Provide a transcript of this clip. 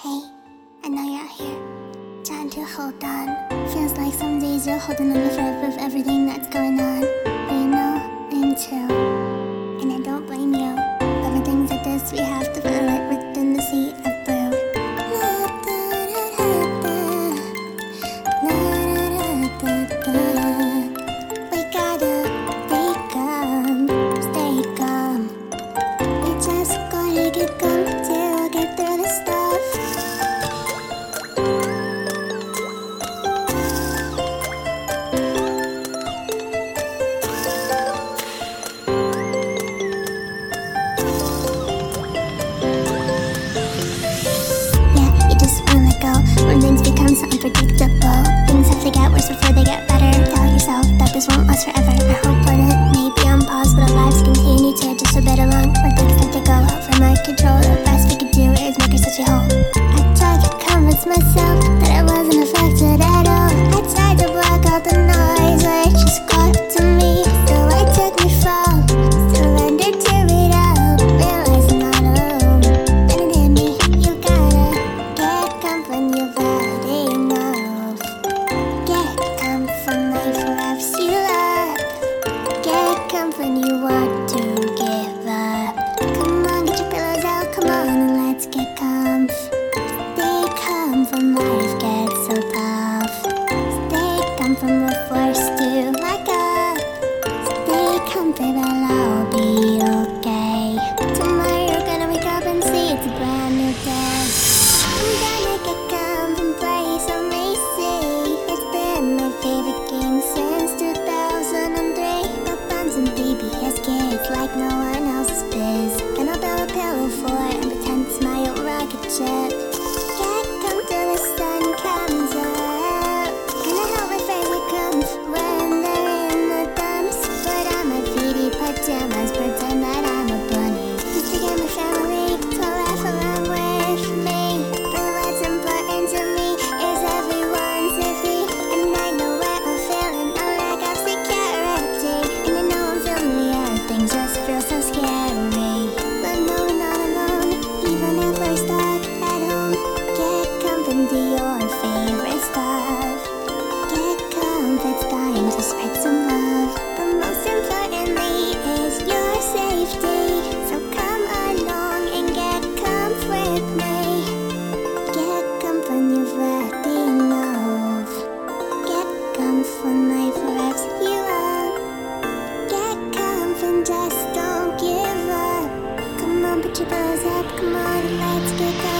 Hey, I know you're out here, trying to hold on. Feels like some days you're holding on the thread of everything that's going on. Things so unpredictable. Things have to get worse before they get better. Tell yourself that this won't last forever. I hope that it may be on pause, but our lives continue to just a bit along. When things start to go out from our control, the best we could do is make ourselves whole. I try to convince myself from the forest to. like Cause come on, let's get down.